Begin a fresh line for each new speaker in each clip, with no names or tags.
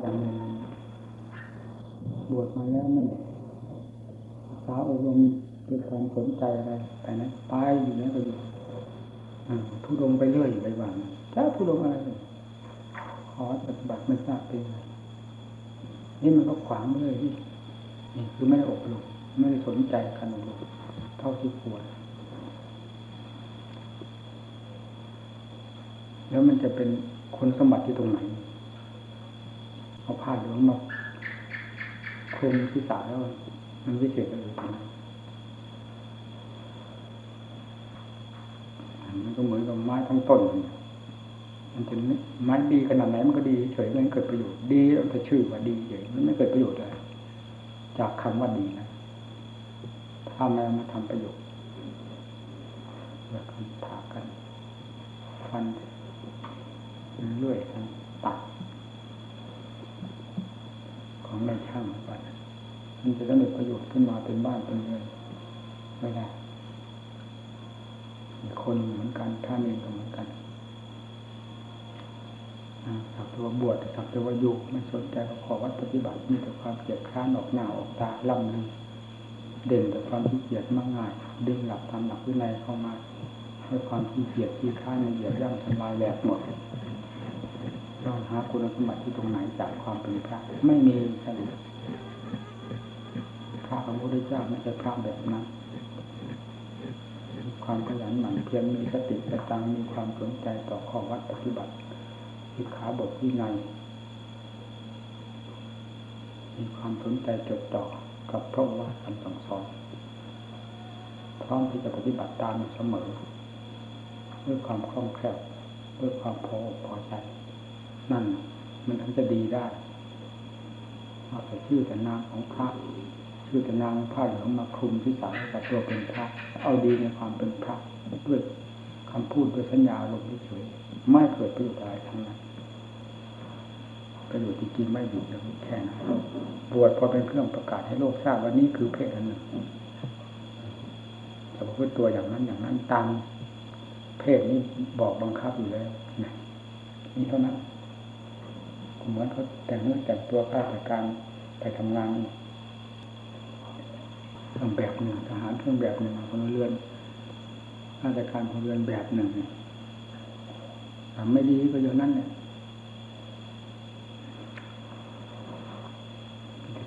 อย่างหนึ่งบวชมาแล้วมันสาวอบรมด้วยความสนใจอะไรแต่นั้นไปอยู่นั้นก็อยู่ทุดงไปเรื่อยไปบ้างถ้าทุดงอะไรขอปฏิบัติไม่ทราบเป็นไงนี่มันก็ขวางเลยนี่นี่คือไม่ได้อบรมไม่ได้สนใจการอบรมเท่าที่ควรแล้วมันจะเป็นคุณสมบัติที่ตรงไหน เอาผ้าเหลืองมาคลุมที่สาแล้ว มันวิเศษอะไรตรงนั้นมันก็เหมือนกับไม้ทั้งต้น มันจะไม้ดีขนาดไหนมันก็ดีเฉยมันเกิดประโยชน์ดีแต่ชื่อว่าดีเฉยมันไม่เกิดประโยชน์เลยจากคำว่าดีนะถ้าไม่มาทำประโยชน์แบบกันถากกันฟันเลื่อยกันตัด ของในช่างไปมันจะได้มีประโยชน์ขึ้นมาเป็นบ้านเป็นเรือนไม่ได้คนเหมือนกันท่านเองก็เหมือนกันสักตัวบวชสักตัวอยู่ไม่สนใจขอวัดปฏิบัติมีแต่ความเกลียดคร้านออกหน้าออกตาล่ำลือเด่นแต่ความขี้เกียจมากง่าย ดึงหลักทำหลักวินัยเข้ามาให้ความขี้เกียจขี้ข้านเหยียบย่ำทำลายแหลกหมด เราหาคุณสมบัติที่ตรงไหนจากความเป็นพระไม่มีใช่พระของพระพุทธเจ้าไม่ใช่พระแบบนั้นความขยันหมั่นเพียรมีสติสตังมีความสนใจต่อข้อวัดปฏิบัติศึกขาบทวินัยมีความสนใจจดจ่อกับพระว่าคำสั่งสอนพร้อมที่จะปฏิบัติตามเสมอ ด้วยความคล่องแคล่วด้วยความพออกพอใจ นั่น มันถึงจะดีได้เอาแต่ชื่อแต่นามของพระชื่อแต่นามผ้าเหลืองมาคลุมที่สากับตัวเป็นพระ เอาดีในความเป็นพระด้วยคำพูดด้วยสัญญาลมเฉยไม่เกิดประโยชน์อะไรทั้งนั้นประโยชน์จริงๆไม่อยู่แค่นั้นบวชพอเป็นเครื่องประกาศให้โลกทราบว่านี่คือเพศอันหนึ่งจะพูดตัวอย่างนั้นอย่างนั้นตามเพศนี้บอกบังคับอยู่แล้วนี่เท่านั้น เหมือนเขาแต่งเนื้อแต่งตัวข้าราชการไปทำงานเครื่องแบบหนึ่งทหารเครื่องแบบหนึ่งพลเรือนข้าราชการพลเรือนแบบหนึ่งทำไม่ดีก็อย่างนั้นเนี่ย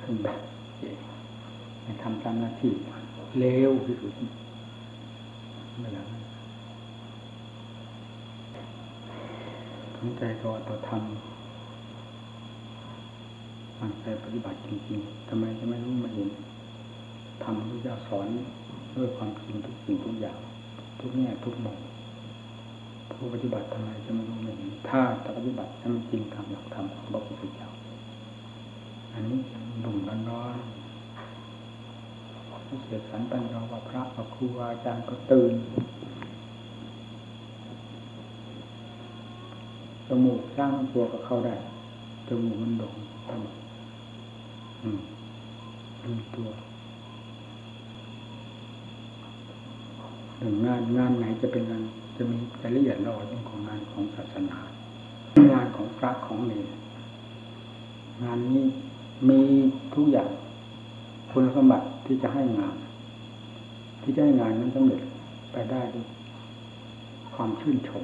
เครื่องแบบในทำตามหน้าที่เลวที่สุดไม่อย่างนั้นสนใจต่อต่อทำ ตั้งใจปฏิบัติจริงๆทำไมจะไม่รู้มาเห็นทำที่จะสอนด้วยความจริงทุกสิ่งทุกอย่าง ทุกแง่ทุกมุมผู้ปฏิบัติทำไมจะไม่รู้ไม่เห็นถ้าจะปฏิบัติทำจริงทำหลักธรรมของพระพุทธเจ้าอันนี้หนุ่มร้อนร้อนเสียสันปัญญาว่าพระกับครูอาจารย์ก็ตื่นจมูกสร้างตัวก็เข้าได้จมูกมันโด่ง ตั้งอืมลืมตัวหนึ่งงานงานไหนจะเป็นงานจะมีรายละเอียดละเอียดของงานของศาสนา งานของพระของเนรงานนี้มีทุกอย่างคุณสมบัติที่จะให้งาน ที่จะให้งานนั้นสำเร็จไปได้ด้วยความชื่นชม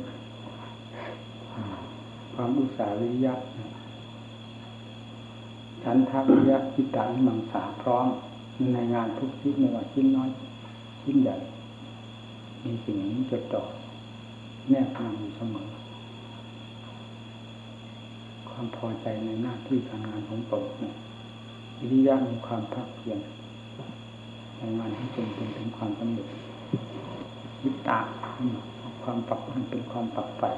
ความอุตสาหวิริยะ ฉันทาวิริยะจิตตานิมังสาพร้อมในงานทุกชิ้นไม่ว่าชิ้นน้อยชิ้นใหญ่ มีสิ่งนี้จดจ่อแนบนำอยู่เสมอ ความพอใจในหน้าที่การงานของตนเนี่ยวิริยะมีความภาคเพียรในงานที่เป็นเป็นถึงความสำเร็จวิตาความปรับมันเป็นความปรับใฝ่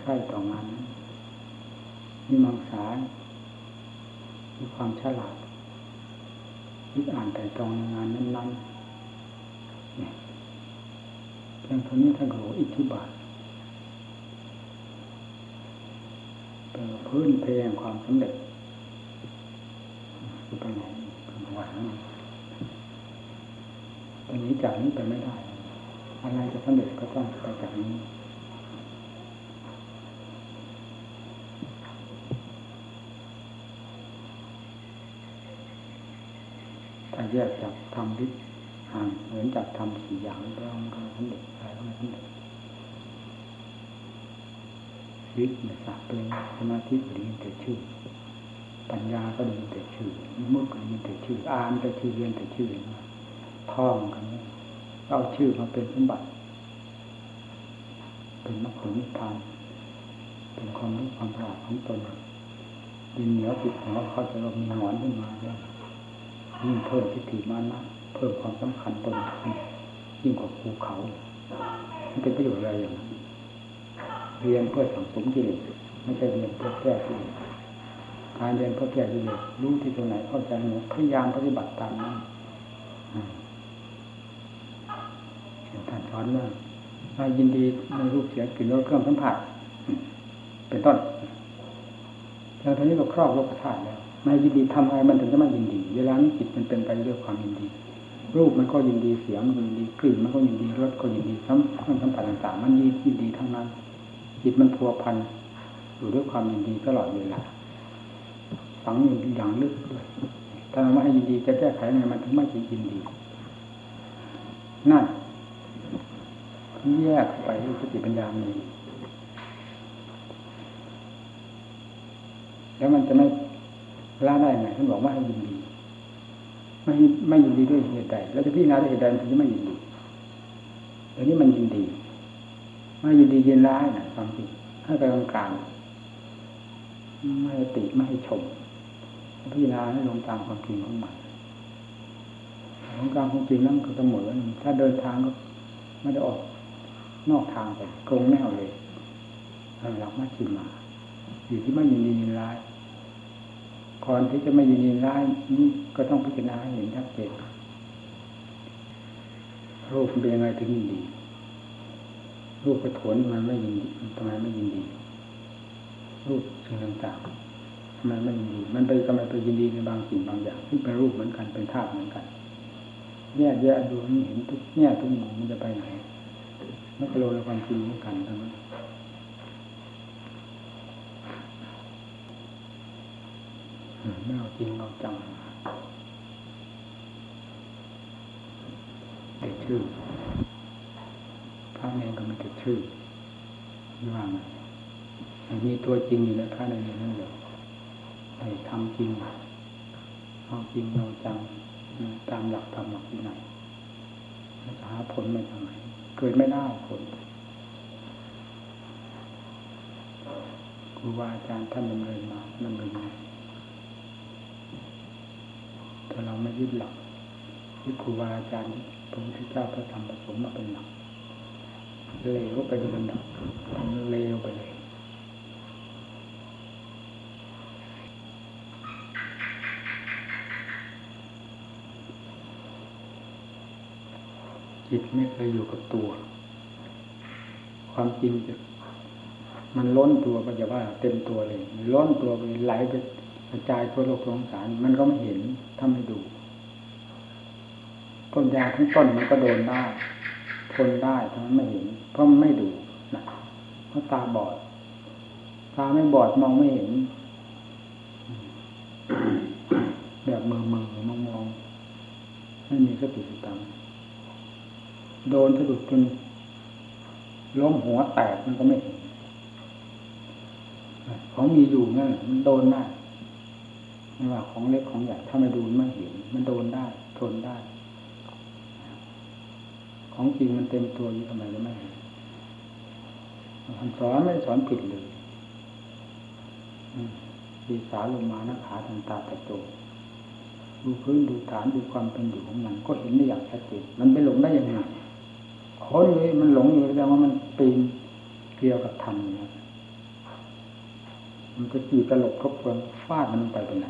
ใช่ต่องานนั้นมีมังสา มีความฉลาดคิดอ่านแต่ตรองในงานนั้นๆเนี่ยเพียงเท่านี้ท่านก็บอกอิทธิบาทเป็นพื้นเพยงความสำเร็จคือเป็นไหนเป็นหวังตอนนี้จากนี้ไปไม่ได้ อะไรจะสำเร็จก็ต้องไปจากนี้ แยกจากธรรมที่ห่างเหมือนจากธรรมสี่อย่างแล้วมันก็สำเร็จอะไรก็ไม่สำเร็จวิทย์เนี่ยสักเป็นสมาธิก็ได้ยินแต่ชื่อ ปัญญาก็ได้ยินแต่ชื่อมุกก็ได้ยินแต่ชื่ออ่านแต่ชื่อเรียนแต่ชื่อมาท่องกันเอาชื่อมาเป็นสมบัติ เป็นมรรคผลนิพพานเป็นความรู้ความฉลาดของตนดินเหนียวติดหัวเขาจะลมีหงอนขึ้นมาแล้ว ยิ่งเพิ่มทิฏฐิมานะเพิ่มความสำคัญตนยิ่งกว่าภูเขามันเป็นประโยชน์อะไรอย่างนั้นเรียนเพื่อสังสมกิเลสไม่ใช่เรียนเพื่อแก้กิเลสการเรียนเพื่อแก้กิเลสรู้ที่ตรงไหนเข้าใจหมดพยายามปฏิบัติตามนั้นท่านสอนว่ายินดีในรูปเสียงกลิ่นรสเครื่องสัมผัสเป็นต้นแล้วตอนนี้เราครอบโลกธาตุแล้ว ไม่ยินดีทำอะไรมันถึงจะไม่ยินดี เวลานี้จิตมันเป็นไปด้วยความยินดี รูปมันก็ยินดีเสียงมันยินดีกลิ่นมันก็ยินดีรสก็ยินดีสัมผัสสัมผัสต่างๆมันยินดีทั้งนั้น จิตมันพัวพันอยู่ด้วยความยินดีตลอดเวลาฝังอยู่อย่างลึกด้วยถ้าราไม่ให้ยินดีจะแก้ไขไงมันถึงไม่ยินดีนั่นแยกไปด้วยสติปัญญามีแล้วมันจะไม่ ละได้ไงท่านบอกว่าให้ยินดี ไม่ไม่ยินดีด้วยเหตุใดแล้วจะพิจารณาด้วยเหตุใดมันถึงจะไม่ยินดีแต่นี้มันยินดีไม่ยินดียินร้ายนะความจริงให้ไปกลางกลางไม่ติไม่ให้ชมพิจารณาให้ลงตามความจริงของมันของกลางความจริงนั่นก็เสมอถ้าเดินทางก็ไม่ได้ออกนอกทางไปกงแนวเลยหลักมาชิมมาอยู่ที่ไม่ยินดียินร้าย ก่อนที่จะไม่ยินดีร้ายนี่ก็ต้องพิจารณาเห็นชัดเจนรูปเป็นยังไงถึงยินดี รูปกระโถนมันไม่ยินดีทำไมไม่ยินดี รูปสิ่งต่างๆทำไมไม่ยินดี มันไปทำไมไปยินดีในบางสิ่งบางอย่างที่เป็นรูปเหมือนกันเป็นธาตุเหมือนกันแยกแยะดูมันเห็นทุกแง่ทุกมุมมันจะไปไหนมันก็โลในความจริงเหมือนกันทั้งนั้น ไม่เอาจริงเอาจังแต่ชื่อพระเนรก็ไม่แต่ชื่อไม่ว่าไงมีตัวจริงอยู่ในพระในนี้นั่นแหละไอ้ทำจริงเอาจริงเอาจังตามหลักธรรมหลักที่ไหนจะหาผลมาจากไหนเกิดไม่ได้ผลครูบาอาจารย์ท่านดำเนินมาดำเนินมา เราไม่ยึดหลักยึดครูบาอาจารย์พระพุทธเจ้าพระธรรมพระสงฆ์มาเป็นหลักเลวไปโดยลำดับเลวไปเลยจิตไม่เคยอยู่กับตัว ความจริงจะมันล้นตัวก็จะว่าเต็มตัวเลย ล้นตัวไปไหลไป ระจายทั่วโลกสงสาร มันก็ไม่เห็นถ้าไม่ดูต้นยาทั้งต้นมันก็โดนได้ทนได้ทั้งไม่เห็น เพราะมันไม่ดูนะเพราะตาบอด ตาไม่บอดมองไม่เห็น แบบมือมือมองมองไม่มีสติสตังโดนสะดุดจนล้มหัวแตกมันก็ไม่เห็นของมีอยู่นั่นมันโดนได้ ไม่ว่าของเล็กของใหญ่ถ้าไม่ดูไม่เห็น มันโดนได้ทนได้ ของจริงมันเต็มตัวอยู่ทำไมจะไม่เห็นสอนไม่สอนผิดเลยดีสาลงมาน้าขาทางตาตะโจดูพื้นดูฐานดูความเป็นอยู่ของมันก็เห็นได้อย่างชัดเจนมันไปหลงได้ยังไงคนเลยมันหลงอยู่แสดงว่ามันปีนเกี่ยวกับธรรมนะมันจะจีตลกครบเพลิงฟาดมันไปเป็นไหน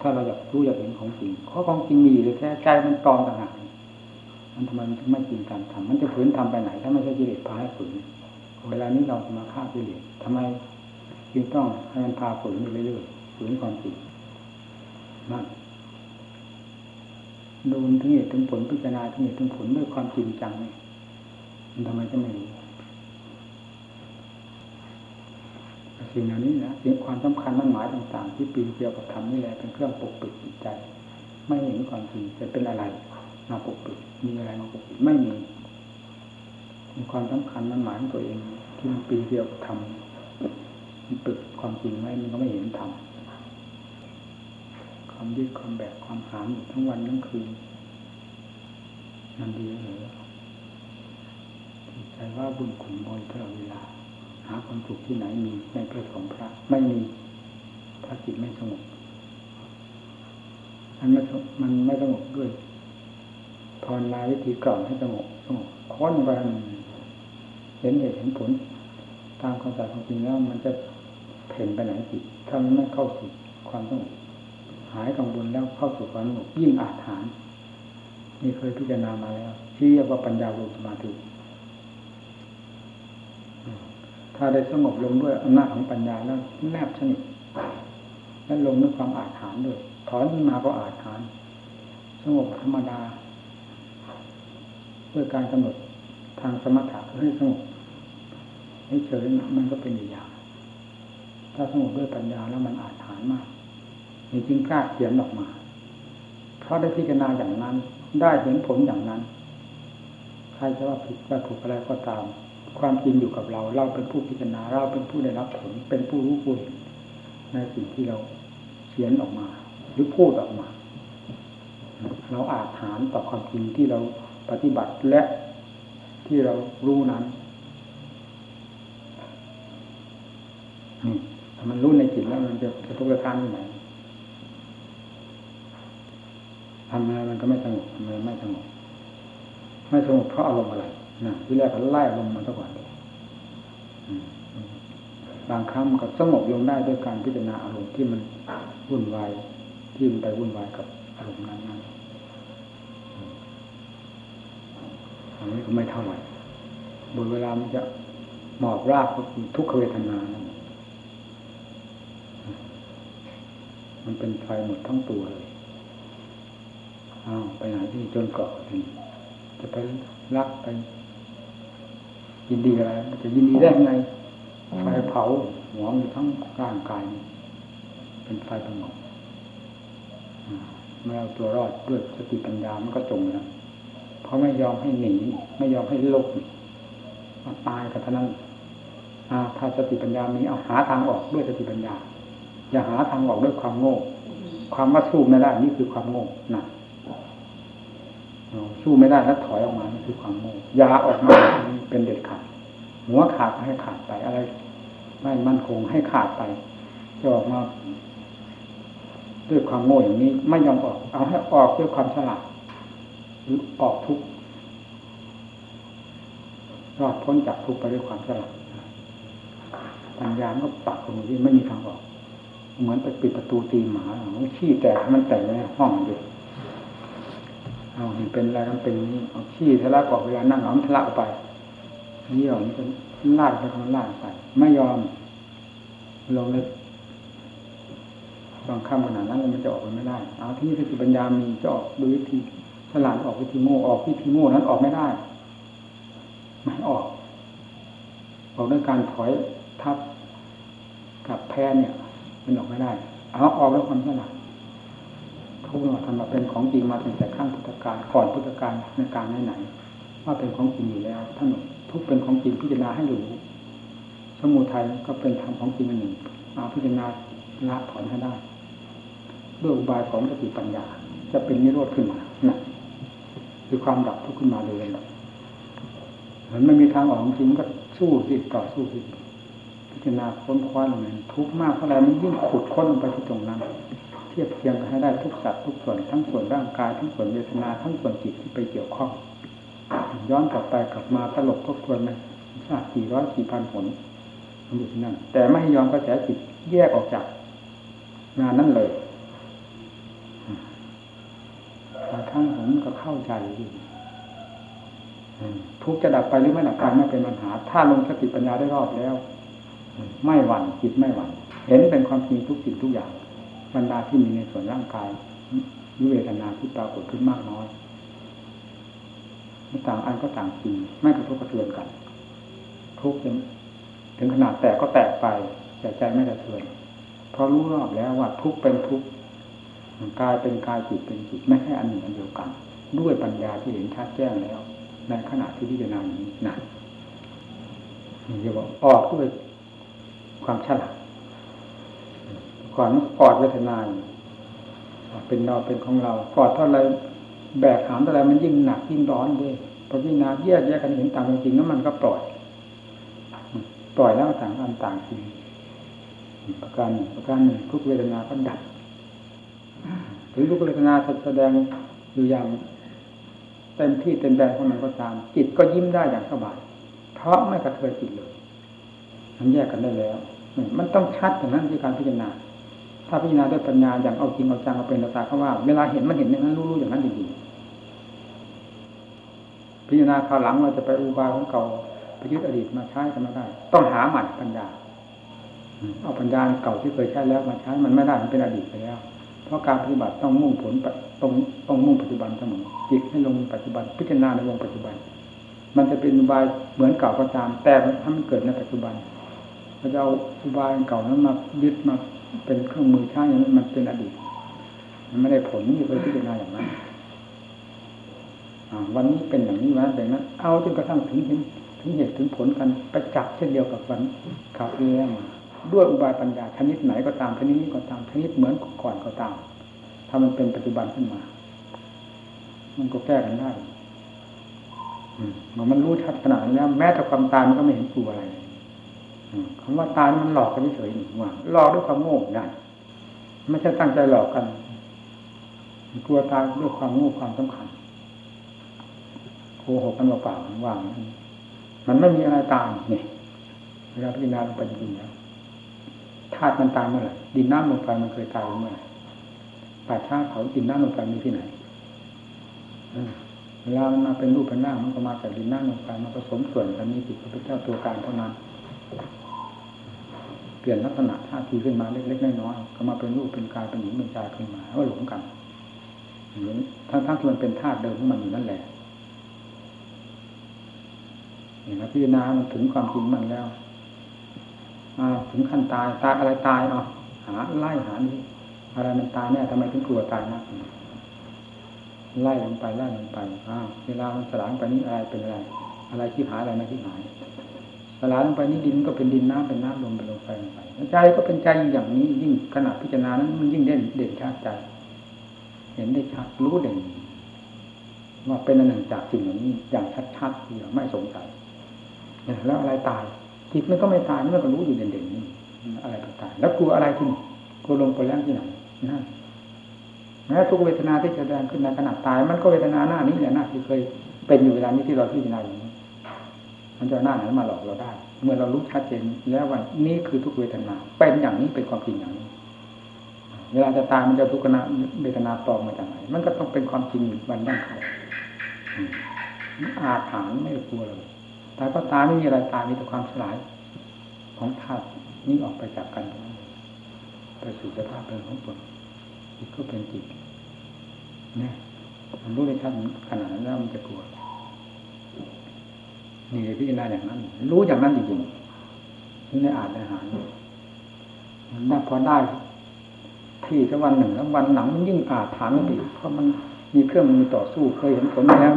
ถ้าเราอยากรู้อยากเห็นของจริงข้อของจริงมีเลยแค่ใจมันปลอมต่างหากมันทำไมมันไม่จริงการทำมันจะฝืนทำไปไหน ถ้าไม่ใช่กิเลสพาให้ฝืนเวลานี้เราจะมาฆ่ากิเลสทำไมจึงต้องให้มันพาฝืนอยู่เรื่อยๆฝืนความจริงนั่นดูถึงเหตุถึงผลพิจารณาถึงเหตุถึงผลด้วยความจริงจังนี่มันทำไมจะไม่รู้ สิ่งเหล่านี้นะสิ่งความสำคัญมั่นหมายต่าง ๆ ที่ปีนเกี่ยวกับธรรมนี่แหละเป็นเครื่องปกปิดจิตใจ ไม่เห็นความจริงจะเป็นอะไรมาปกปิดมีอะไรมาปกปิดไม่มีมีความสำคัญมันหมายของตัวเอง ที่มันปีเดี่ยวทำมันปิดความจริงไว้มันก็ไม่เห็นทำความยึดความแบกความหามอยู่ทั้งวันทั้งคืนมันดีเหลยใจว่าบุญขุนบอยตลอดเวลา หาความสุขที่ไหนมีในพระสงฆ์พระ ไม่มีถ้าจิตไม่สงบมันไม่มันไม่สงบด้วยภาวนาวิธีกล่อมให้สงบสงบค้นไปเห็นเหตุเห็นผล ตามความใจของจริงแล้วมันจะเพ่นไปไหนจิตถ้ามันไม่เข้าสู่ความสงบหายกังวลแล้วเข้าสู่ความสงบยิ่งอาถรรพ์นี่เคยพิจารณามาแล้วที่เรียกว่าปัญญาลสมาธิถ้าได้สงบลงด้วยอำนาจของปัญญาแล้วแนบสนิทและลงด้วยความอาถรรด้วยถอนขึ้นมาก็อาถรรสงบธรรมดาด้วยการกำหนดทางสมถะให้สงบให้เฉยมันก็เป็นอย่าง ถ้าสงบด้วยปัญญาแล้วมันอาถรรมากนี่จึงกล้าเขียนออกมาเพราะได้พิจารณาอย่างนั้น ได้เห็นผลอย่างนั้น ใครจะว่าผิดว่าถูกอะไรก็ตาม ความจริงอยู่กับเรา เราเป็นผู้พิจารณา เราเป็นผู้ได้รับผล เป็นผู้รู้ผู้เห็นในสิ่งที่เราเขียนออกมา หรือพูดออกมา เราอาจฐานต่อความจริงที่เราปฏิบัติและที่เรารู้นั้นนี่มันรู้ในจิตแล้วมันจะจะทุกข์จะทานที่ไหนทำอะไรมันก็ไม่สงบทำไมไม่สงบ ไม่สงบเพราะอารมณ์อะไร ที่แรกก็ไล่ลมมันซะก่อนบางครั้งมันก็สงบลงได้ด้วยการพิจารณาอารมณ์ที่มันวุ่นวายที่มันไปวุ่นวายกับอารมณ์นั้นนั้นอันนี้ก็ไม่เท่าไหร่บนเวลามันจะหมอบราบก็คือทุกขเวทนานนมันเป็นไฟหมดทั้งตัวเลยอ้าวไปไหนที่จนเกาะทีจะไปรักไป ยินดีอะไรจะยินดีได้ไงไฟเผาหัวมันทั้งร่างกายเป็นไฟสงบเมื่อเอาตัวรอดด้วยสติปัญญามันก็จมแล้วเพราะไม่ยอมให้หนีไม่ยอมให้ลบมาตายกับท่านั้นถ้าสติปัญญามีเอาหาทางออกด้วยสติปัญญา อย่าหาทางออกด้วยความโง่ ความว่าสู้ไม่ได้นี่คือความโง่นะ สู้ไม่ได้แล้วถอยออกมานี่คือความโง่ยาออกมาเป็นเด็ดขาดหัวขาดให้ขาดไปอะไร ไม่มั่นคงให้ขาดไปจะออกมาด้วยความโง่อย่างนี้ไม่ยอมออก เอาให้ออกด้วยความฉลาดหรือออกทุกรอดพ้นจากทุกไปด้วยความฉลาดปัญญาก็ปักตรงนี้ไม่มีทางออก เหมือนไปปิดประตูตีหมาขี้แตกมันแตกในห้องเดียว เอาเห็นเป็นอะไรมันเป็นนี้เอาขี้ทะลักออกเวลานั่งเอามันทะลักไปเยี่ยวมันจะลาดไปมันลาดไปไม่ยอมลงเลยบางคำขนาดนั้นมันจะออกไปไม่ได้ เอาที่นี่สติปัญญามีจะออกโดยวิธีฉลาดออกวิธีโง่ออกวิธีโง่นั้นออกไม่ได้ไม่ออกออกด้วยการถอยทับกับแพ้เนี่ย มันออกไม่ได้ เอาออกด้วยความฉลาด ทุกข์ธรรมเป็นของจริงมาตั้งแต่ขั้งพุทธกาลก่อนพุทธกาลในการไหนๆว่าเป็นของจริงอยู่แล้วท่านทุกเป็นของจริงพิจารณาให้รู้สมุทัยก็เป็นธรรมของจริงอันหนึ่งเอาพิจารณาละถอนให้ได้ด้วยอุบายของสติปัญญา จะเป็นนิโรธขึ้นมานะคือความดับทุกข์ขึ้นมาเลยแบบมันไม่มีทางออกจริงก็สู้สิต่อสู้สิพิจารณาค้นคว้าลงไปทุกข์มากเท่าไรมันยิ่งขุดค้นลงไปที่ตรงนั้น เทียบเทียงกันให้ได้ทุกสัตว์ทุกส่วนทั้งส่วนร่างกายทั้งส่วนเวทนาทั้งส่วนจิตที่ไปเกี่ยวข้อง ย้อนกลับไปกลับมาตลบทบทวนไหมทราบกี่ร้อยกี่พันผลมันอยู่ที่นั่นแต่ไม่ยอมกระแสจิตแยกออกจากงานนั้นเลยบางครั้งผมก็เข้าใจดีทุกจะดับไปหรือไม่ดับไปไม่เป็นปัญหา ถ้าลงสติปัญญาได้รอบแล้ว ไม่หวั่นจิตไม่หวั่น เห็นเป็นความจริงทุกสิ่งทุกอย่าง บรรดาที่มีในส่วนร่างกายวิเวทนาที่ปรากฏขึ้นมากน้อยต่างอันก็ต่างจริงไม่กระทบกระเทือนกัน ทุกถึงขนาดแตกก็แตกไปแต่ใจไม่กระเทือนเพราะรู้รอบแล้วว่าทุกเป็นทุกกายเป็นกายจิตเป็นจิตไม่ให้อันหนึ่งอันเดียวกัน ด้วยปัญญาที่เห็นชัดแจ้งแล้ว ในขณะที่พิจารณาอย่างนี้นะนี่เรียกว่าออกด้วยความฉลาด ก่อนกอดเวทนาเป็นเราเป็นของเรากอดเท่าไรแบกหามเท่าไรมันยิ่งหนักยิ่งร้อนด้วยพอพิจารณาแยกแยกกันเห็นตามจริงแล้วมันก็ปล่อย ปล่อยแล้วต่างอันต่างจริงประการหนึ่งประการหนึ่งทุกเวทนาก็ดับถึงทุกเวทนาแสดงอยู่อย่างเต็มที่เต็มแรงของมันก็ตาม จิตก็ยิ้มได้อย่างสบายเพราะไม่กระเทือนจิตเลยมันแยกกันได้แล้ว มันต้องชัดอย่างนั้นที่การพิจารณา ถ้าพิจารณาด้วยปัญญาอย่างเอาจริงเอาจังเอาเป็นตาเขาว่า เวลาเห็นมันเห็นอย่างนั้นรู้ๆอย่างนั้นจริงๆพิจารณาคราวหลังเราจะไปอุบายของเก่าไปยึดอดีตมาใช้กันไม่ได้ ต้องหาใหม่ปัญญา เอาปัญญาเก่าที่เคยใช้แล้วมาใช้มันไม่ได้มันเป็นอดีตไปแล้ว เพราะการปฏิบัติต้องมุ่งผลต้องต้องมุ่งปัจจุบันเสมอจิตให้ลงปัจจุบัน พิจารณาในวงปัจจุบัน มันจะเป็นอุบายเหมือนเก่าก็ตาม แต่ถ้ามันเกิดในปัจจุบันเราจะเอาอุบายเก่านั้นมายึดมา เป็นเครื่องมือใช้อย่างนั้มันเป็นอดีต มันไม่ได้ผลที่เคยพิจารณาอย่างนั้นวันนี้เป็นอย่างนี้วันนั้เป็นนั้นเอาจนกระทั่งถึงเห็นถึงเหตุถึงผลกันไปจับเช่นเดียวกับวันข่าวที่แล้วมาด้วยอุบายปัญญาชนิดไหนก็ตามชนิดนี้ก็ตามชนิดเหมือนก่อนก็ตาม ถ้ามันเป็นปัจจุบันขึ้นมา มันก็แก้กันได้มันมันรู้ชัดขนาดนี้แล้วแม้แต่ความตายมันก็ไม่เห็นกลัวอะไร คำว่าตายมันหลอกกันเฉยหนึ่งว่าหลอกด้วยความโง่ได้ไม่ใช่ตั้งใจหลอกกันกลัวตายด้วยความโง่ความสำคัญโกหกกันเปล่าๆว่างมันไม่มีอะไรตายนี่เวลาพิจารณาลงไปจริงๆแล้วธาตุมันตายเมื่อไหร่ดินน้ำลมไฟมันเคยตายเมื่อไหร่ป่าช้าเขาดินน้ำลมไฟมีที่ไหนเวลามันมาเป็นรูปเป็นหน้ามันก็มาจากดินน้ำลมไฟมันผสมส่วนกันมีจิตเป็นเจ้าตัวการเท่านั้น เปลี่ยนลักษณะท่าทีขึ้นมาเล็กๆน้อยๆก็มาเป็นรูปเป็นกายเป็นหญิงเป็นชายขึ้นมาก็หลงกันอย่างนี้ทั้งๆที่มันเป็นธาตุเดิมของมันอยู่นั่นแหละนี่นะพิจารณามันถึงความจริงมันแล้วถึงขั้นตายตายอะไรตายเนาะหาไล่หานี่อะไรมันตายแน่ทำไมถึงกลัวตายนะไล่ลงไปไล่ลงไปอ้าวเวลามันสลายไปนี่อะไรเป็นอะไร อะไรที่หายอะไรไม่ที่หาย สลายลงไปนี่ดินก็เป็นดินน้ำเป็นน้ำลมเป็นลมไฟลงไปใจก็เป็นใจอย่างนี้ยิ่งขนาดพิจารณานั้นมันยิ่งเด่นเด่นชัดใจ เห็นได้ชัดรู้เด่นว่าเป็นอันหนึ่งจากสิ่งเหล่านี้อย่างชัดๆที่ไม่สงสัยแล้วอะไรตายจิตมันก็ไม่ตายมันก็รู้อยู่เด่นๆนี่อะไรก็ตาย แล้วกลัวอะไรที่นี่กลัวลมกลัวแรงที่ไหนนั่นแม้ทุกเวทนาที่แสดงขึ้นในขณะตาย มันก็เวทนาหน้านี้แหละหน้าที่เคยเป็นอยู่เวลานี้ที่เราพิจารณาอย่ มันจะหน้าไหนมาหลอกเราได้ เมื่อเรารู้ชัดเจนแล้วว่านี่คือทุกเวทนา เป็นอย่างนี้เป็นความจริงอย่างนี้ เวลาจะตายมันจะทุกขณะเวทนาตอมาจากไหน มันก็ต้องเป็นความจริงวันดั้งเขาอาถรรพ์ไม่กลัวเลยตายก็ตายไม่มีอะไรตายมีแต่ความสลาย ของธาตุนี้ออกไปจากกันไปสู่สภาพเป็นของตนจิตก็เป็นจิตเนี่ยมันรู้ในชั้นขนาดนั้นแล้วมันจะกลัว นี่พิจารณาอย่างนั้น รู้อย่างนั้นจริงๆนี่ในอ่านในหารมันพอได้ ที่สักวันหนึ่งแล้ววันหนังมันยิ่งอาจฐานไปเพราะมันมีเครื่องมือต่อสู้เคยเห็นผลมาแล้ว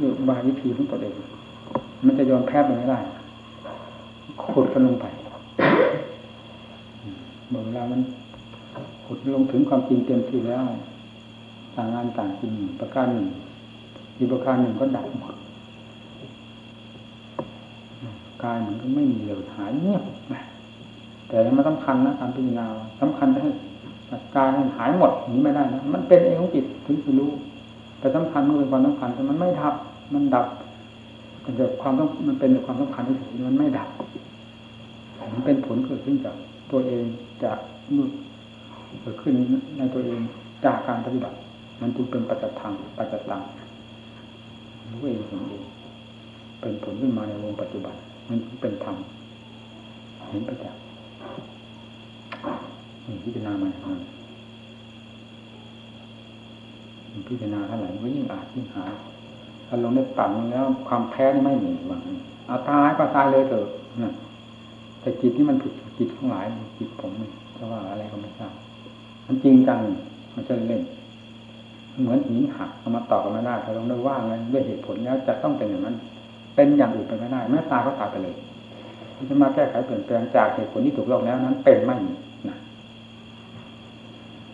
ด้วยบายวิธีของตัวเอง มันจะยอมแพ้ไปไม่ได้ขุดกันลงไปเมื่อเวลามันขุดลงถึงความจริงเต็มที่แล้ว ต่างงานต่างจริงประการหนึ่งอีกประการหนึ่งก็ดับหมด กายมันก็ไม่มีเลยหายเงียบแต่มันสำคัญนะการพิจารณาสำคัญให้กายมันหายหมดนี้ไม่ได้นะมันเป็นเองของจิตถึงจะรู้ แต่สำคัญมันเป็นความสำคัญแต่มันไม่ทับ มันดับมันจะความต้องมันเป็นความสำคัญที่สุดมันไม่ดับมันเป็นผลเกิดขึ้นจากตัวเองจากนู่เกิดขึ้นในตัวเองจากการปฏิบัติ มันจึงเป็นปัจจตังปัจจตังรู้เองเห็นเองเป็นผลขึ้นมาในวงปัจจุบัน มันเป็นธรรมเห็นประจักษ์พิจารณามาอย่างนั้นพิจารณาเท่าไหร่ก็ยิ่งอาจยิ่งหาถ้าลงได้ต่ำแล้ว ความแพ้นี่ไม่มีว่าเอาตายก็ตายเลยเถอะแต่จิตที่มันผิดจิตทั้งหลายจิตผมจะว่าอะไรก็ไม่ทราบมันจริงจังมันจะเล่นเหมือนหินหักเอามาต่อกันไม่ได้ถ้าลงได้ว่างั้นด้วยเหตุผลแล้วจะต้องเป็นอย่างนั้น เป็นอย่างอื่นไปไม่ได้แม้ตายก็ตายไปเลยจะมาแก้ไขเปลี่ยนแปลงจากเหตุผลที่ถูกต้องแล้วนั้น เป็นไม่มีนะ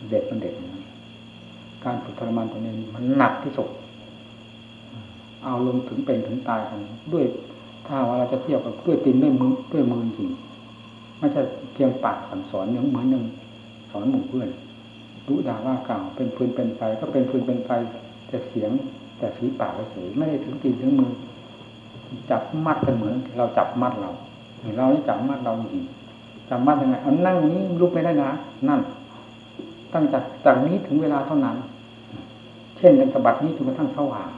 เด็ดมันเด็ดการฝึกทรมานตัวนี้มันหนักที่สุดเอาลงถึงเป็นถึงตายกันด้วยถ้าว่าเราจะเทียบกับด้วยตีนด้วยมือด้วยมือจริงไม่ใช่เพียงปากสั่งสอนอย่างเหมือนหนึ่งสอนหมู่เพื่อนดูด่าว่ากล่าวเป็นฟืนเป็นไฟก็เป็นฟืนเป็นไฟแต่เสียงแต่สีปากเฉยไม่ได้ถึงตีนถึงมือ จับมัดกันเหมือน เราจับมัดเราเรานี่จับมัดเราจริงจับมัดยังไงเอานั่งนี้ลุกไม่ได้นะนั่น ตั้งจากจากนี้ถึงเวลาเท่านั้น เช่นกันสะบัดนี้จนกระทั่งสว่าง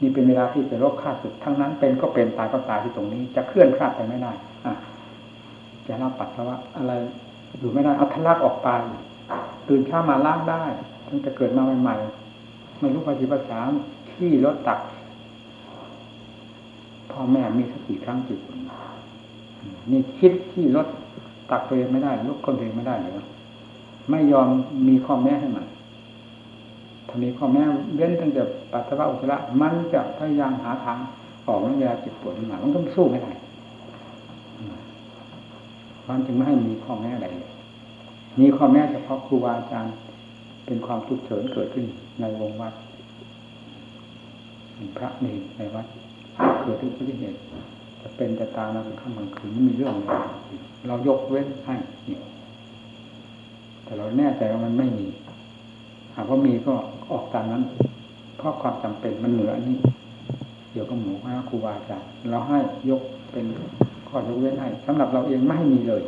นี่เป็นเวลาที่จะลบค่าศึกทั้งนั้น เป็นก็เป็นตายก็ตายที่ตรงนี้ จะเคลื่อนคลาดไปไม่ได้อะจะรับปัสสาวะอะไรอยู่ไม่ได้เอาทะลักออกไปตื่นเช้ามาล้างได้ตั้งแต่เกิดมาใหม่ๆไม่รู้ภาษีภาษาที่รถตัก พ่อแม่มีสักกี่ครั้งกี่คนนี่คิดที่รถตักตัวเองไม่ได้ลุกคนเองไม่ได้หรือไม่ยอมมีข้อแม้ให้มันถ้ามีข้อแม้เว้นตั้งแต่ปัสสาวะอุจจาระมันจะพยายามหาทางออกในเวลาจ็บปวดขึ้นมามันก็สู้ไม่ได้มันจึงไม่ให้มีข้อแม้อะไรเลยมีข้อแม้เฉพาะครูบาอาจารย์เป็นความทุกข์เฉินเกิดขึ้นในวงวัดพระเนรในวัด เกิดทุกข์ที่เหตุจะเป็นจะตายเราเป็นข้ามกลางคืนไม่มีเรื่องเรายกเว้นให้แต่เราแน่ใจว่ามันไม่มีหากว่ามีก็ออกตามนั้น เพราะความจำเป็นมันเหนืออันนี้เกี่ยวกับหมูพระครูบาอาจารย์เราให้ยกเป็นข้อยกเว้นให้สำหรับเราเองไม่ให้มีเลย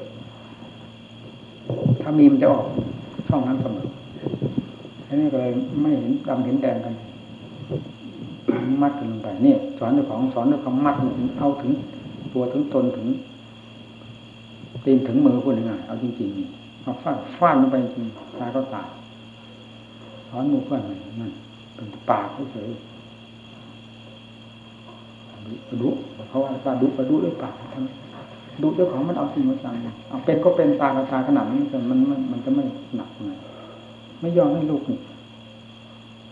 ถ้ามีมันจะออกช่องนั้นเสมอทีนี้ก็เลยไม่เห็นดำเห็นแดงกัน มัดกันลงไปนี่สอนด้วยของสอนด้วยคำมัดเอาถึงตัวถึงตนถึงตีนถึงมือคนยังไงเอาจริงๆนี่เอาฟาดฟาดลงไปจริงตายก็ตายสอนมือเพื่อนนั่นเป็นปากเฉยดุเพราะว่าปลาดุปลาดุด้วยปากดุด้วยของมันเอาสิ่งมาสั่งเอาเป็นก็เป็นตายก็ตาขนาดนี้แต่มันมันมันจะไม่หนักไงไม่ยอมให้ลูกนี่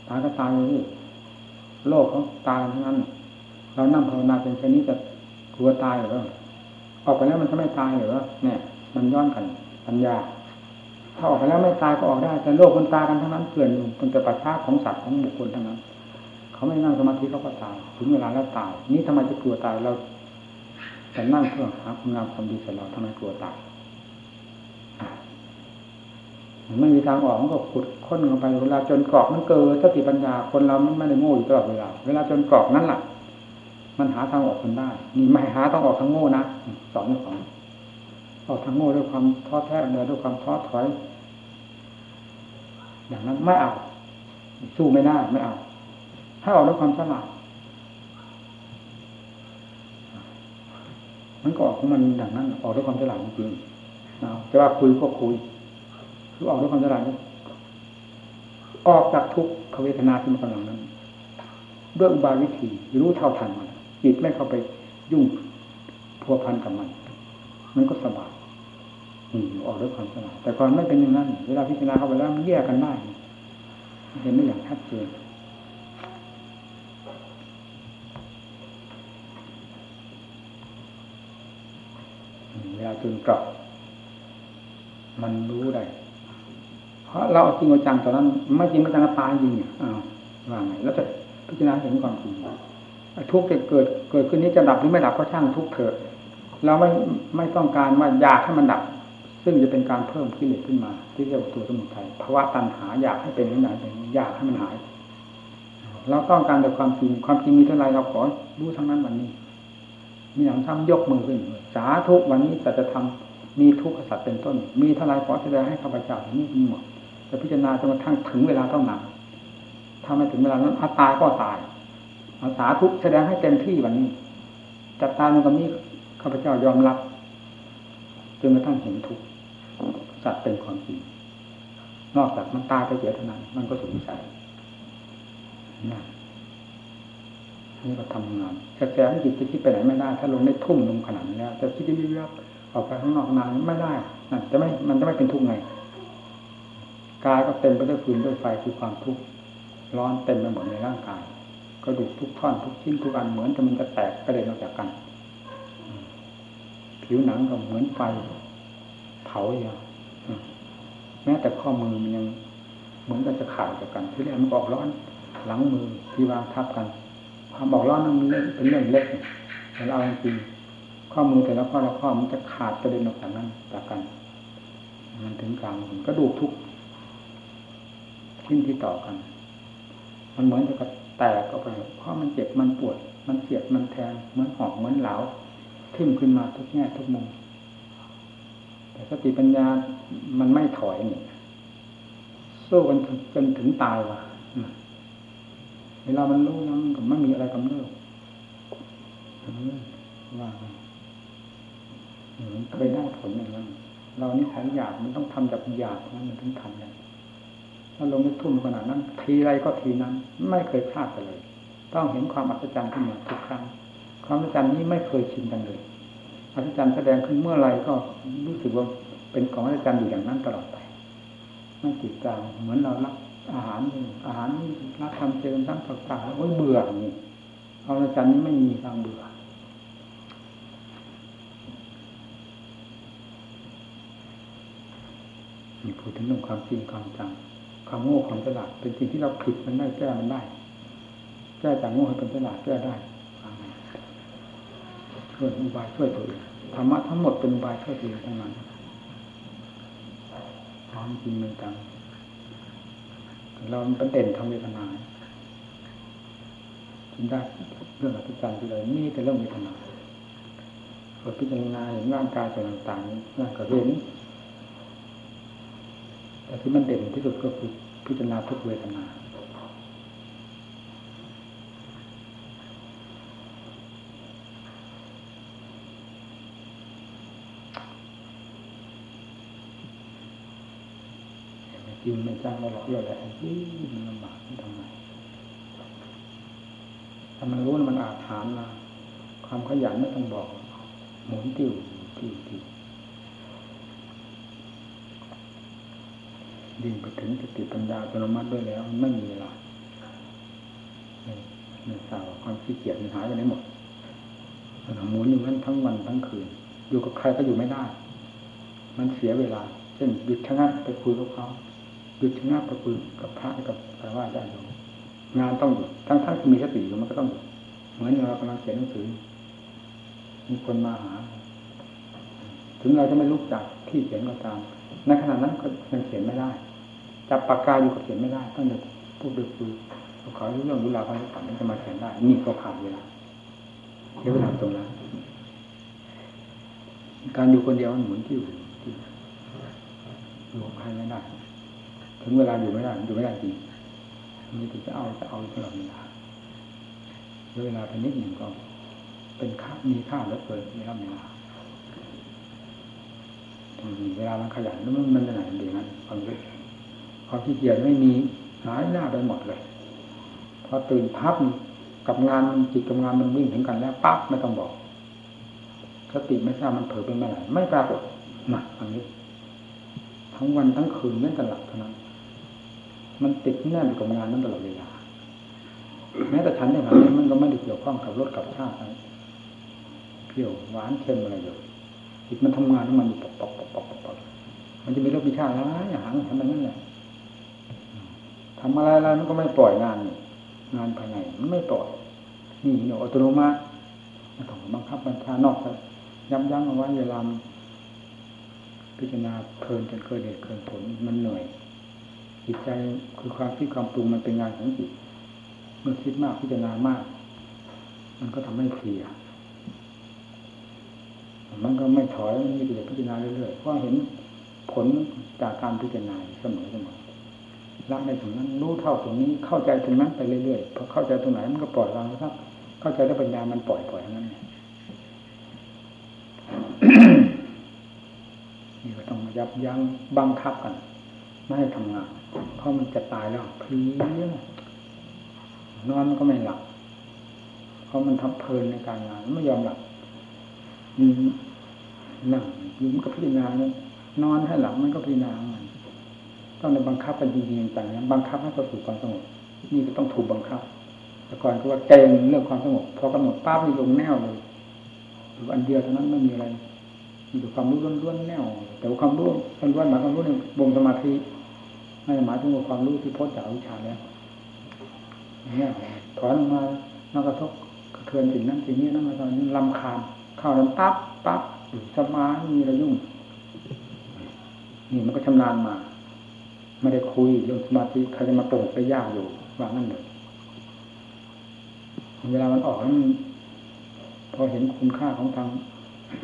ตาก็ตายเลย โลกเขาตายทั้งนั้น เรานั่งภาวนาเป็นชนิดจะกลัวตายหรือออกไปแล้วมันจะไม่ตายหรือเนี่ย มันย้อนกันปัญญา ถ้าออกไปแล้วไม่ตายก็ออกได้ แต่โลกมันตายกันทั้งนั้นเกลื่อนอยู่เป็นแต่ปัจฉาของสัตว์ของบุคคลทั้งนั้น เขาไม่นั่งสมาธิเขาก็ตายถึงเวลาแล้วตาย นี่ทำไมจะกลัวตายเราแต่นั่งเพื่อหาคุณงามความดีใส่เราทำไมกลัวตาย ไม่มีทางออกมันก็ขุดค้นลงไปเวลาจนกรอกมันเกิดสติปัญญาคนเรามันไม่ได้โง่อยู่ตลอดเวลาเวลาจนกรอกนั้นแหละมันหาทางออกคนได้นี่ไม่หาต้องออกทางโง่นะสอนของออกทางโง่ด้วยความท้อแท้เนื้อด้วยความท้อถอย อย่างนั้นไม่เอาสู้ไม่ได้ไม่เอาถ้าออกด้วยความฉลาดมันก็ออกของมันอย่างนั้น ออกด้วยความฉลาดจริงๆนะจะว่าคุยก็คุย คือออกด้วยความฉลาดออกจากทุกขเวทนาที่มันกำลังนั้นด้วยอุบายวิธีรู้เท่าทันมันจิตไม่เข้าไปยุ่งพัวพันกับมัน มันก็สบายนี่ออกด้วยความฉลาดแต่ก่อนไม่เป็นอย่างนั้น เวลาพิจารณาเข้าไปแล้วมันแยกกันได้เห็นได้อย่างชัดเจนเวลาจนกลับมันรู้ได้ เพราะเราจริงจังตอนนั้น ไม่จริงไม่จังตายจริงเนี่ยอ้าวว่าไงแล้วจะพิจารณาเห็นความจริงทุกข์จะเกิดเกิดขึ้นนี้จะดับหรือไม่ดับก็ช่างทุกข์เถอะเราไม่ไม่ต้องการว่าอยากให้มันดับ ซึ่งจะเป็นการเพิ่มกิเลสขึ้นมา ที่เรียกว่าตัวสมุทัยภาวะตัณหาอยากให้เป็นนิสัยเป็นอยากให้มันหาย เราต้องการแต่ความจริงความจริงมีเท่าไรเราขอรู้ทั้งนั้นวันนี้ มีอย่างทำยกมือขึ้นสาธุวันนี้แต่จะทำมีทุกข์สัตว์เป็นต้น มีเท่าไรขอแสดงให้ข้าพเจ้านี้เป็นหมด จะพิจารณาจนกระทั่งถึงเวลาต้องหนักถ้าไม่ถึงเวลานั้นอาตายก็ตายอาสาทุกแสดงให้เต็มที่วันนี้จับตาในกับนี้ข้าพเจ้ายอมรับจนกระทั่งเห็นทุกสัตว์เป็นความจริงนอกจากมันตายไปเสียเท่านั้นมันก็สงสัยนะนี่ก็ทำงานกระแสให้จิตจะคิดไปไหนไม่ได้ ถ้าลงได้ทุ่มลงขนาดนี้แล้วจะคิดยิบยับออกไปข้างนอกนานไม่ได้นั่นจะไม่มันจะไม่เป็นทุกข์ไง กายก็เต็มไปด้วยฟืนด้วยไฟคือความทุกข์ร้อนเต็มไปหมดในร่างกายกระดูกทุกท่อนทุกชิ้นทุกอันเหมือนจะมันจะแตกกระเด็นออกจากกัน ผิวหนังก็เหมือนไฟเผาอย่างแม้แต่ข้อมือมันยังเหมือนกันจะขาดจากกัน ที่แรกมันบอกร้อน หลังมือที่วางทับกัน ความบอกร้อนนั้นมันเป็นเรื่องเล็กแต่เราจริงข้อมือแต่ละข้อละข้อมันจะขาดกระเด็นออกจากนั้นจากกัน มันถึงกลางกระดูกทุก ชิ้นที่ต่อกัน มันเหมือนจะแตกออกไป เพราะมันเจ็บมันปวด มันเสียดมันแทงเหมือนหอกเหมือนเหลาทิ่มขึ้นมาทุกแง่ทุกมุม แต่สติปัญญามันไม่ถอยนี่สู้กันจนถึงตายว่ะเวลามันรู้แล้วมันก็ไม่มีอะไรกำเริบว่าเคยได้ผลอย่างนั้นเรานี่ของหยาบมันต้องทำจากหยาบนั้นมันถึงทำได้ ถ้าลงไปทุ่มขนาดนั้น ทีไรก็ทีนั้น ไม่เคยพลาดเลย ต้องเห็นความอัศจรรย์ขึ้นมาทุกครั้ง ความอัศจรรย์นี้ไม่เคยชินกันเลย อัศจรรย์แสดงขึ้นเมื่อไรก็รู้สึกว่าเป็นของอัศจรรย์อยู่อย่างนั้นตลอดไปไม่ติดจางเหมือนเรารับอาหารอาหารรับทำเจริญทั้งต่างๆโอ้ยเบื่อนี่ความอัศจรรย์นี้ไม่มีทางเบื่อมีพูดถึงเรื่องความจริงความจัง ความโง่ความฉลาดเป็นสิ่งที่เราผิดมันได้แก้มันได้ แก้จากโง่ให้เป็นฉลาดแก้ได้ช่วยอุบายช่วยตัวเองธรรมะทั้งหมดเป็นอุบายช่วยตัวเองทั้งนั้นความจริงมันจังเราเป็นเด่นทางเวทนาจินได้เรื่องอัศจรรย์ที่เลยนี่แต่เรื่องเวทนาพอพิจารณาเห็นร่างกายส่วนต่างๆนั่นก็เห็น แต่ที่มันเด่นที่สุดก็คือพิจารณาทุกเวทนาจริงไม่จ้างเราหรอกเราแหละที่มันลำบากทำไมถ้ามันรู้มันอาถรรพ์มาความขยันไม่ต้องบอก หมุนติ้วติ้วติ้ว ดิ่งไปถึงสติปัญญาอัตโนมัติด้วยแล้วไม่มีเวลาเนี่ยสาวความขี้เกียจมันหายไปไหนหมดหมุนอยู่นั้นทั้งวันทั้งคืน อยู่กับใครก็อยู่ไม่ได้ มันเสียเวลา เช่นหยุดชะงักไปคุยกับเขาหยุดชะงักไปคุยกับพระกับใครว่าได้อยู่งานต้องหยุดทั้งทั้งที่มีสติอยู่มันก็ต้องหยุดเหมือนเรากำลังเขียนหนังสือ มีคนมาหา ถึงเราจะไม่ลุกจากที่เขียนก็ตามในขณะนั้นก็ยังเขียนไม่ได้ จับปากกาอยู่ก็เขียนไม่ได้ต้องเดินพูดด้วยคุยเขาเรื่องรู้ราวความฝันมันจะมาเขียนได้ นี่ก็ผ่านเวลาใช้เวลาตรงนั้น การอยู่คนเดียวมันเหมือนที่อยู่อยู่ใครไม่ได้ ถึงเวลาอยู่ไม่ได้อยู่ไม่ได้จริงนี่ถึงจะเอาจะเอาตลอดเวลาเวลาเป็นนิดหนึ่งก็ เป็นค่ามีค่าเหลือเกินในรอบเวลาเวลามันขยันแล้วมันจะไหนดีนั้นความรู้ ความขี้เกียจไม่มีหายหน้าไปหมดเลยพอตื่นพับกับงานจิตกับงานมันวิ่งถึงกันแล้วปั๊บไม่ต้องบอกสติไม่ทราบมันเผลอเป็นเมื่อไหร่ไม่ปรากฏมาอันนี้ ทั้งวันทั้งคืนไม่ตลับเท่านั้น มันติดแน่นกับงานนั้นตลอดเวลาแม้แต่ฉันอย่างนี้มันก็ไม่ได้เกี่ยวข้องกับรถกับชาติเปรี้ยวหวานเค็มอะไรอยู่จิตมันทำงานของมันปอกปอกปอกปอกปอกมันจะมีรสมีชาติอะไรอย่างนั้นทำแบบนั้นแหละ ทำอะไรอะไรมันก็ไม่ปล่อยงานงานภายในมันไม่ปล่อยนี่เนาะอัตโนมัติมันต้องบังคับบัญชานอกไปย้ำยั้งเอาไว้เวลาพิจารณาเพลินจนเกิดเหตุเกิดผลมันเหนื่อยจิตใจคือความคิดความปรุงมันเป็นงานของจิตเมื่อคิดมากพิจารณามาก มันก็ทำให้เพลียมันก็ไม่ถอยมันมีแต่พิจารณาเรื่อยๆเพราะเห็นผลจากการพิจารณาเสมอเสมอ ละในตรงนั้นรู้เท่าตรงนี้เข้าใจตรงนั้นไปเรื่อยๆพอเข้าใจตรงไหนมันก็ปล่อยวางครับ เข้าใจแล้วปัญญามันปล่อยปล่อยนั้นนี่ก็ต้องยับยั้งบังคับกันไม่ให้ทำงานเพราะมันจะตายแล้วเพลียนอนก็ไม่หลับเพราะมันทำเพลินในการงานไม่ยอมหลับนั่งยิ้มก็พิจารณานอนให้หลับมันก็พิจารณา ต้องในบังคับกันจริงๆจังนะบังคับให้เข้าสู่ความสงบนี่ก็ต้องถูกบังคับ แต่ก่อนก็ว่าเก่งเรื่องความสงบพอกำหนดป้าบนี่ลงแนวเลยอยู่อันเดียวเท่านั้นไม่มีอะไรมีแต่ความรู้ล้วนๆแนว แต่ว่าความรู้ล้วนๆหมายความรู้ในวงสมาธิไม่หมายถึงความรู้ที่พ้นจากวิชาแล้วอย่างเงี้ยถอนออกมานั่งกระทบกระเทือนสิ่งนั้นสิ่งนี้นั่งมาตอนนี้ลำคาญเข้าแล้วปั๊บปั๊บสมาธิมีอะยุ่งนี่มันก็ชำนาญมา ไม่ได้คุยเรื่องสมาธิใครจะมาเปิดไปยากอยู่ว่างั้นเลยเวลามันออกแล้นพอเห็นคุณค่าของทาง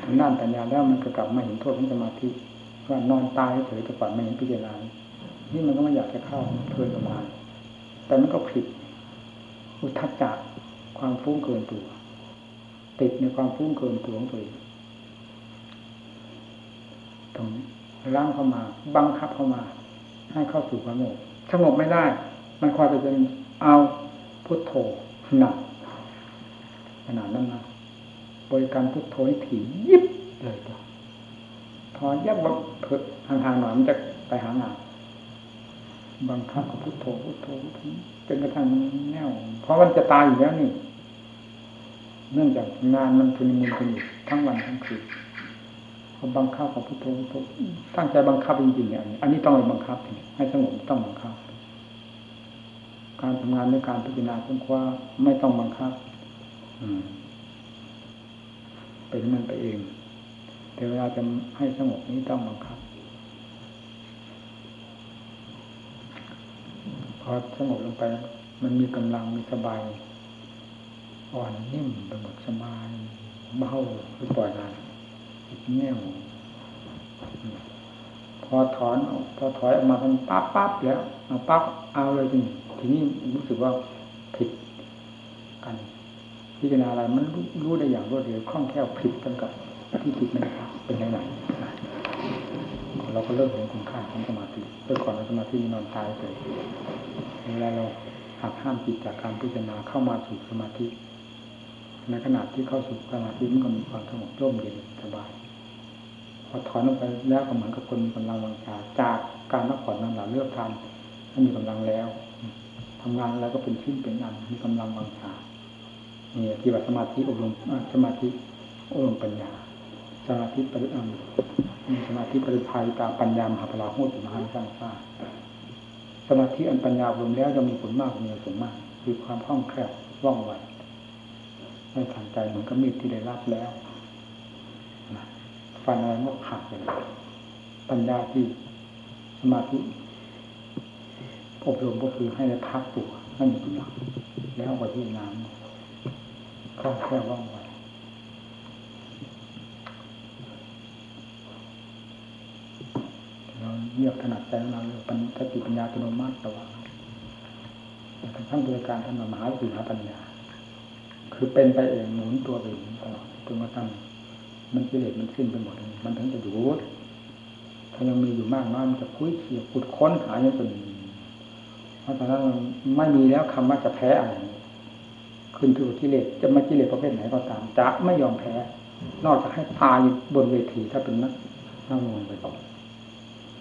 ทางด้านปัญญาแล้วมันก็กลับมาเห็นโทษของสมาธิว่านอนตายเฉยแต่ก่อนไม่เห็นพิจารณานี่มันก็ไม่อยากจะเข้าเพลินสมาธิแต่มันก็ผิด อุทธัจจะความฟุ้งเกินตัว ติดในความฟุ้งเกินตัวของตัวเองตรงร่างเข้ามา บังคับเข้ามา ให้เข้าสู่ความสงบสงบไม่ได้ มันคอยไปเป็นเอาพุทโธหนักขนาดนั้นนะบริการพุทโธให้ถี่ยิบเลยตัวพอยับว่าเพิ่ห่างๆหน่อยมันจะไปหางานบังคับกับพุทโธพุทโธพุทโธจนกระทั่งแน่วเพราะมันจะตายอยู่แล้วนี่ เนื่องจากงานมันทุนมุนกันอยู่ทั้งวันทั้งคืน พอบังคับกับพุทโธตั้งใจบังคับจริงๆเนี่ยอันนี้ต้องบังคับให้สงบต้องบังคับ การทำงานด้วยการพิจารณาค้นคว้าไม่ต้องบังคับ อืมเป็นมันไปเอง แต่เวลาจะให้สงบนี้ต้องบังคับพอสงบลงไป มันมีกำลังมีสบายอ่อนนิ่มไปหมดสบายเบาไปปล่อยงาน แน่วพอถอนพอถอยออกมาทันปั๊บปั๊บแล้วเอาปั๊บเอาเลยจริงทีนี้รู้สึกว่าผิดกันพิจารณาอะไรมันรู้ได้อย่างรวดเร็วคล่องแคล่วผิดกันกับที่ผิดมันเป็นยังไงเราก็เริ่มเห็นคุณค่าของสมาธิเมื่อก่อนเราสมาธินอนตายเลยเวลาเราหักห้ามจิตจากการพิจารณาเข้ามาสู่สมาธิ ในขณะที่เข้าสู่สมาธิมันก็มีความสงบร่มเย็นสบาย พอถอนออกไปแล้วก็เหมือนกับคนมีกำลังวังชาจากการพักผ่อนนั่นแหละเลือกทานถ้ามีกำลังแล้วทำงานแล้วก็เป็นชิ้นเป็นอันมีกำลังวังชานี่ที่ว่าสมาธิอบรมสมาธิอบรมปัญญา สมาธิปริอัมมีสมาธิปริภัยตามปัญญามหาพลาโหติมหันสร้างสร้างสมาธิอันปัญญาอบรมแล้วจะมีผลมากมีผลมาก คือความคล่องแคล่วว่องไว ไม่ทันใจเหมือนกับมีดที่ได้รับแล้วฟันอะไรก็ขาดไปเลยปัญญาที่สมาธิอบรมก็คือให้ได้พักตัวให้มีกำลังแล้วไปที่น้ำคล่องแค่ว่องไวเราเรียกถนัดใจของเราเรียกปัญสติปัญญาอัตโนมัติระวังทั้งบริการทำมหาสติมหาปัญญา คือเป็นไปเองหมุนตัวไปตลอดจนกระทั่งมันกิเลสมันสิ้นไปหมด มันถึงจะอยู่ถ้ายังมีอยู่มากน้อยมันจะคุ้ยเขี่ยขุดค้นหาอย่างอื่นเพราะตอนนั้นไม่มีแล้วคำว่าจะแพ้อะไรขึ้นถูกกิเลสจะมากิเลสประเภทไหนก็ตามจะไม่ยอมแพ้ นอกจากให้ตายบนเวทีถ้าเป็นนักนั่งงงไปก่อน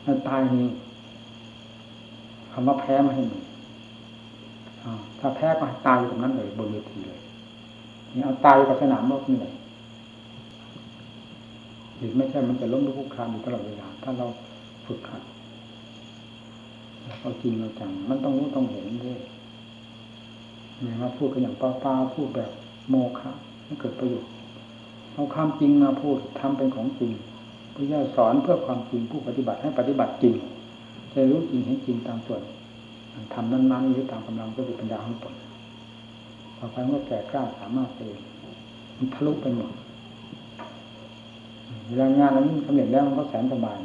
ถ้าตายนี้คำว่าแพ้ไม่ให้มีถ้าแพ้ก็ตายอยู่ตรงนั้นเลยบนเวทีเลย เอาตายกับสนามรบนี่เลยหรือไม่ใช่มันจะล้มลุกคลุกคลานอยู่ตลอดเวลา ถ้าเราฝึกขัดเราจริงเราจัง มันต้องรู้ต้องเห็นด้วยเนี่ยมาพูดกันอย่างปล่าๆพูดแบบโมฆะไม่เกิดประโยชน์เอาความจริงมาพูดทำเป็นของจริงพระเจ้าสอนเพื่อความจริงผู้ปฏิบัติให้ปฏิบัติจริงจะรู้จริงเห็นจริงตามส่วนทำนั้นๆหรือตามกำลังก็เป็นปัญญาของตน ต่อไปเมื่อแก่กล้าสามารถเองมันทะลุไปหมดเวลางานนั้นสำเร็จแล้วมันก็แสนสบาย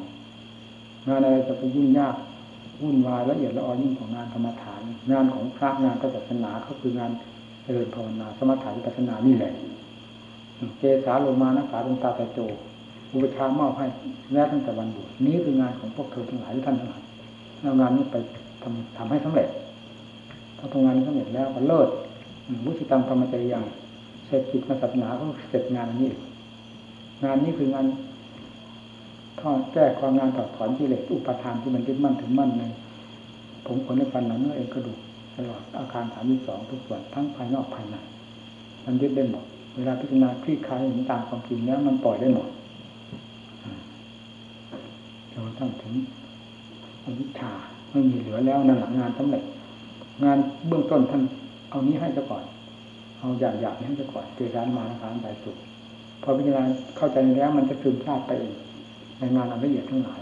งานอะไรจะไปยุ่งยากวุ่นวายละเอียดละออยิ่งของงานกรรมฐาน งานของพระงานพระศาสนาก็คืองานเจริญภาวนา สมถะวิปัสสนานี่แหละเจสาโลมานะขาดวงตาตาโจอุปชามอบให้แม้ตั้งแต่วันบวชนี้คืองานของพวกเธอทั้งหลายที่ท่านทั้งหลายเอางานนี้ไปทำทำให้สำเร็จถ้าทำงานนี้สำเร็จแล้วก็เลิศ วุฒิตังธรรมจริยังเสร็จกิจศาสนาก็เสร็จงานนี้ งานนี้คืองานทอดแก้ความงานถอดถอนกิเลสอุปทานที่มันยึดมั่นถึงมั่นในผมขนในฟันหนังเนื้อเอ็นกระดูกตลอดอาการสามสองทุกส่วนทั้งภายนอกภายในมันยึดได้หมดเวลาพิจารณาคลี่คลายเห็นตามความจริงแล้วมันปล่อยได้หมดจนกระทั่งถึงอวิชชาไม่มีเหลือแล้วนั่นหลังงานสำเร็จงานเบื้องต้นท่าน เอานี้ให้ซะก่อน เอาอย่างอยางนี้ให้ซะก่อนเจร้านมานะครับใจสุขพอพิจารณาเข้าใจแล้วมันจะซึมซาบไปเองในงานละเอียดทั้งหลาย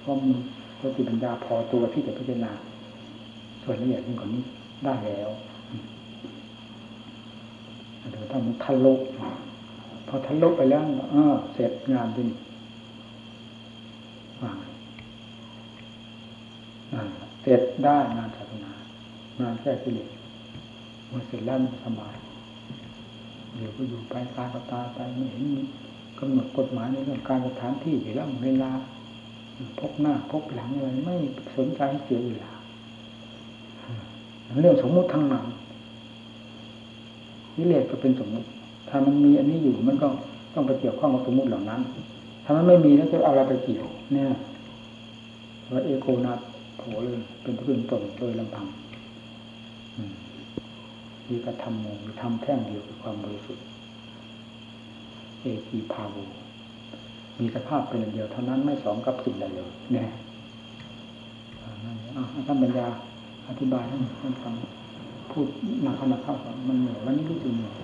เพราะมีสติปัญญาพอตัวที่จะพิจารณา ส่วนละเอียดยิ่งกว่านี้ได้แล้วเดี๋ยวถ้ามันทะลุพอทะลุไปแล้วเออเสร็จงานที่นี่ว่าเสร็จได้งานศาสนางานแก้กิเลสเมื่อเสร็จแล้วมันสบายเดี๋ยวก็อยู่ไปตาก็ตาไปไม่เห็นมีกำหนดกฎหมายในเรื่องการสถานที่เวลาเวลาพกหน้าพกหลังอะไรไม่สนใจเสียเวลาเรื่องสมมุติทั้งนั้นนิเลศก็เป็นสมมุติ ถ้ามันมีอันนี้อยู่มันก็ต้องไปเกี่ยวข้องกับสมมุติเหล่านั้น ถ้ามันไม่มีแล้วจะเอาอะไรไปเกี่ยว เนี่ยว่าเอโกนาโถเลยเป็นพื้นต้นโดยลำพัง อืมมีกระทำโมมีทำแท่งเดียวคือความบริสุทธิ์เอกีพาโวมีสภาพเป็นเดียวเท่านั้นไม่สองกับสิ่งใดเลยเนี่ยอ่าอะท่านปัญญาอธิบายให้ท่านฟังพูดหนักขนาดเข้ามันเหนื่อยวันนี้รู้สึกเหนื่อย